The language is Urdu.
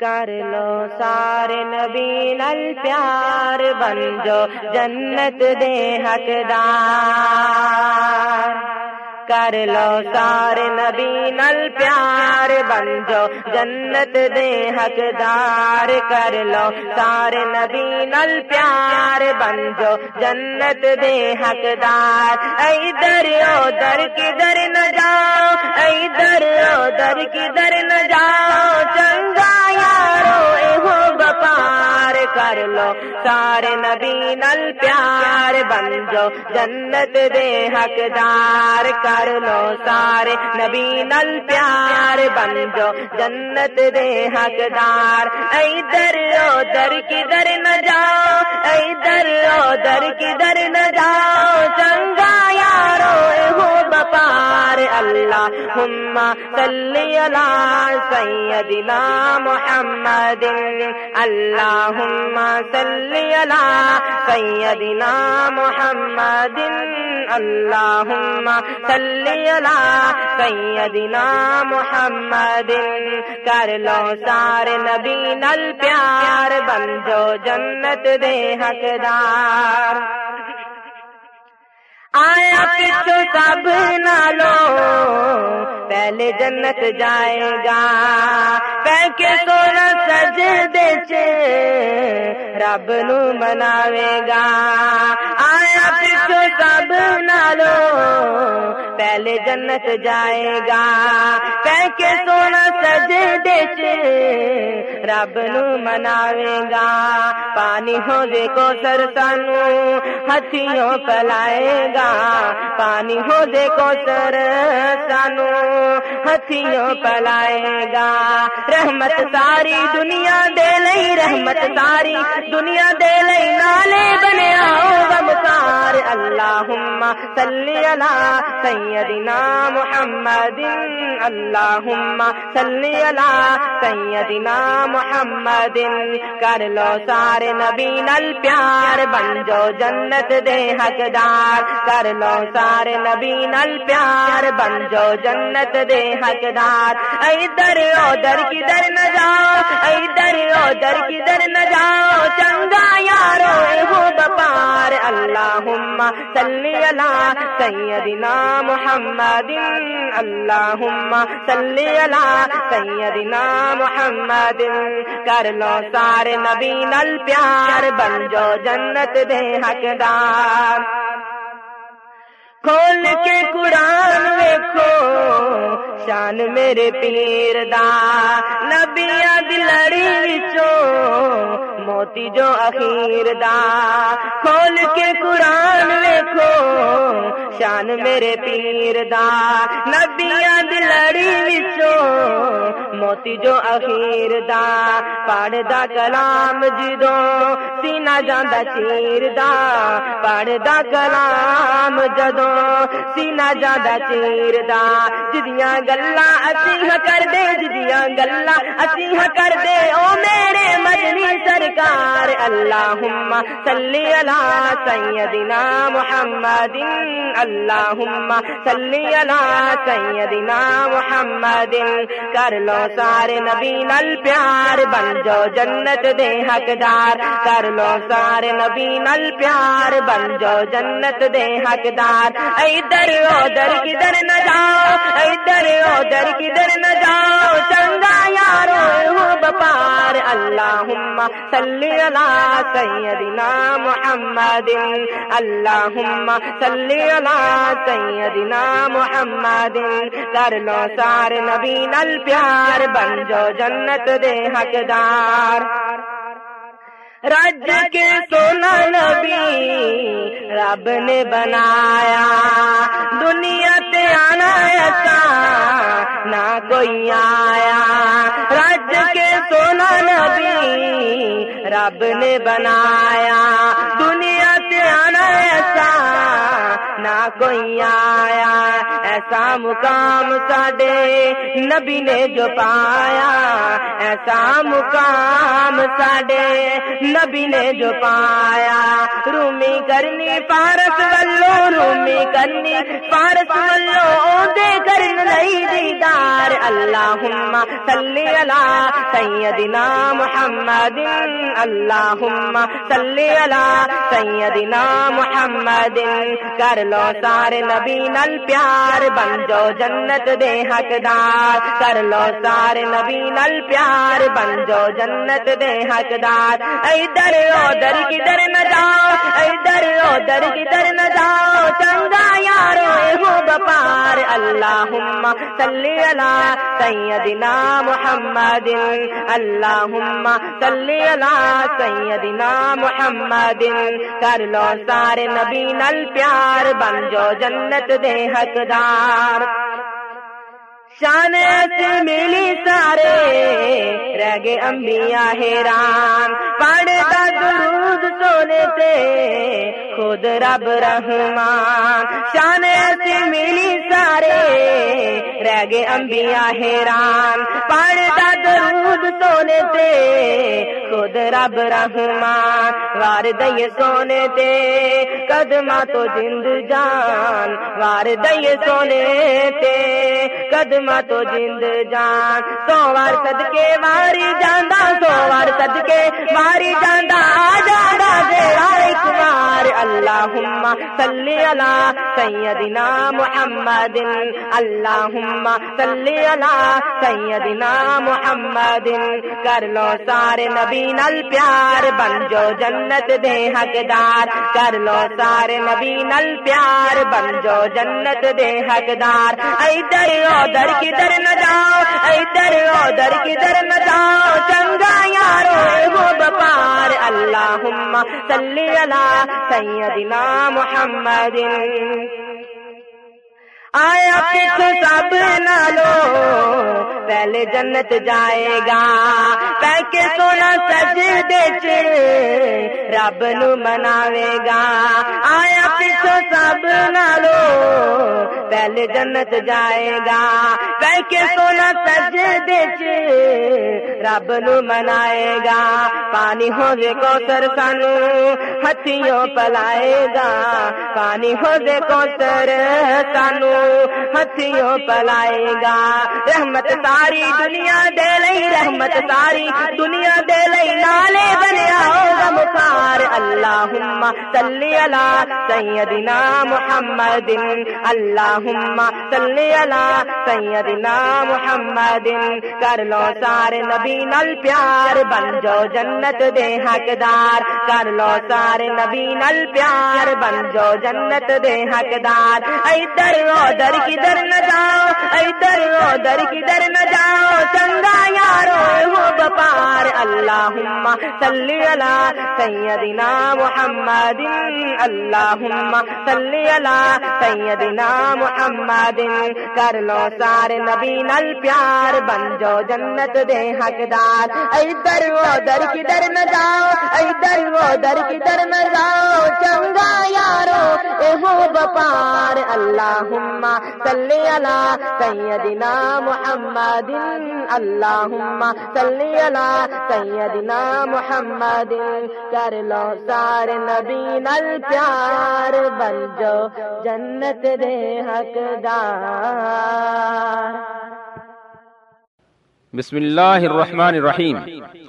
کر لو سارے نبی نل پیار بن جو جنت دے حقدار کر لو سارے نبی نل پیار بن جو جنت دے حقدار کر لو سارے نبی نل پیار بن جو جنت دے حقدار ادھر او در کی در نہ جاؤ ادھر او در کی در نہ جاؤ چنگا کر لو سارے نبی نل پیار بن جو جنت دے حقدار کر لو سارے نبی نل پیار بن جو جنت دے حقدار ادھر کی کدھر نہ جاؤ ادھر ادھر کدھر کی در بپار اللہ ہم صلی اللہ سیدنا محمد اللہ صلی اللہ سیدنا محمد اللہم صلی اللہ سیدنا محمد کر لو سارے نبی نل پیار، بن جو جنت دے حقدار. آیا پچھو سب جنت جائے گا۔ پہ کے سونا سج دے رب نو مناوے گا۔ آیا پچھو سب نالو پہلے جنت جائے گا۔ پہ کے سونا سج دے رب نو مناوے گا۔ پانی ہو دے کو سر سانو ہتھیوں پلائے گا۔ پانی ہو دے کو سر سانو، ہتھیوں پلائے گا۔ رحمت ساری دنیا دے لئی، رحمت ساری دنیا دے لئی۔ نالے بنے آؤ بمکار اللہ صلی اللہ سیدنا محمد اللہ صلی اللہ سیدنا محمد۔ کر لو سارے نبی نل پیار، بن جو جنت دے حقدار، کر لو سارے نبی نل پیار، بن جو جنت دے حقدار۔ ادھر ادھر کدھر نہ جاؤ ادھر ادھر کدھر نہ جاؤ، چنگا یارو ہو بپار اللہ صلی اللہ سیدنا محمد اللہ صلی اللہ سیدنا محمد۔ کر لو سارے نبی نل پیار، بن جو جنت دے حقدار۔ کھول کے قرآن ویکھو؟ شان میرے پیر دا نبیا دلڑی وچوں، موتی جو اخیر دا کھول کے قرآن ویکھو؟ شان میرے پیر دا نبیا دلڑی وچوں، موتی جو اخیر دا پڑھ دا کلام جدو سینا جانا چیر دا پڑھ دا کلام جدو سینا جانا چیر دا جدیاں گلا اسی کر دے جدیاں گلا اسی کر دے او میرے مدنی سرکار، اللہم صلی اللہ سیدنا محمد، اللہم صلی اللہ سیدنا محمد۔ کر لو سارے نبی نل پیار، بن جو جنت دے حقدار۔ کر لو سارے نبی نل پیار بن جو جنت دے حقدار۔ ادھر ادھر کدھر نہ جاؤ ادھر ادھر کدھر نہ جاؤ۔ چنگا یارو ہو بپار۔ اللہ صلی اللہ سیدنا محمد۔ اللہ صلی اللہ سیدنا محمد۔ کر لو سارے نبی نل پیار بن جو جنت دے حقدار۔ رج کے سونا نبی رب نے بنایا۔ دنیا تے آنا ایسا نہ کوئی آیا۔ رج کے سونا نبی رب نے بنایا۔ دنیا تے آنا ایسا نہ کوئی آیا۔ ایسا مقام ساڈے نبی نے جو پایا، ایسا مقام ساڈے نبی نے جو پایا۔ رومی کرنی پارس ولو رومی کرنی فارس ولو دے کرن لئی دیدار۔ اللہم صلی اللہ سیدنا محمد، اللہم صلی اللہ سیدنا محمد۔ کر لو سارے نبی نل پیار، بن جو جنت دے حقدار۔ کر لو سارے نبی نل پیار، بن جو جنت دے حقدار۔ ادھر ادھر کدھر نہ جاؤ ادھر ادھر کدھر نہ جاؤ۔ چنگا یارو ہو بپار اللہ صلی اللہ سیدنا محمد اللہ صلی اللہ سیدنا محمد، کر لو سارے نبی نل پیار، بن جو جنت دے حقدار۔ شان سے ملی سارے، رہ گئے انبیاء حیران۔ پڑھتا درود سونے خود رب رحمان، شان سے ملی سارے رہ گئے انبیاء حیران۔ پڑھتا درود سونے سے خود رب رحمان۔ وار دئی سونے تے قدمہ تو جند جان۔ وار دئی سونے تے قدم تو جند جان۔ سوار صدقے ماری جانا سوار صدقے ماری جانا آ جانا صلی اللہ سیدنا محمد. اللہم صلی اللہ سیدنا محمد. کر لو سارے نبی نل پیار، بن جو جنت دے حقدار. کر لو سارے نبی نل پیار، بن جو جنت دے حقدار. ادھر ادھر کدھر نہ جاؤ ادھر ادھر کدھر نہ جاؤ. چنگا یارو وہ بپار. اللہ صلی اللہ سیدنا محمد. محمد پچھ سب نالو پہلے جنت جائے گا۔ پہ کے سونا سج دے رب نو مناوے گا۔ آیا پچھ سب نالو پہلے جنت جائے گا۔ پہ کے سونا سج دے رب نو منائے گا۔ پانی ہو جے سانو ہتھیوں پلائے گا۔ پانی ہو جے سانو ہتھیوں پلائے گا۔ رحمت ساری دنیا دے لئی، رحمت ساری دنیا دے لئی نالے بنیا ہوگا مخار اللہم صلی اللہ سیدنا محمد۔ اللہم صلی اللہ سیدنا محمد۔ کر لو سارے نبی نل پیار بن جو جنت دے حقدار۔ کر لو سارے نبی نل پیار بن جو جنت دے حقدار۔ ادھر ادھر کدھر نہ جاؤ، ادھر ادھر کدھر نہ جاؤ۔ چنگا یارو، ہو بپار اللہم صلی اللہ سیدنا محمد، اللہم صلی اللہ سیدنا محمد۔ کر لو سارے نبی نل پیار، بن جو جنت دے حقدار۔ ادھر ادھر کدھر نہ جاؤ، ادھر ادھر کدھر نہ جاؤ۔ ہو بپار اللہم صلی اللہ سیدنا محمد. اللہم صلی اللہ سیدنا محمد. کر لو سارے نبی نل پیار. بن جو جنت دے حقدار. بسم اللہ الرحمن الرحیم.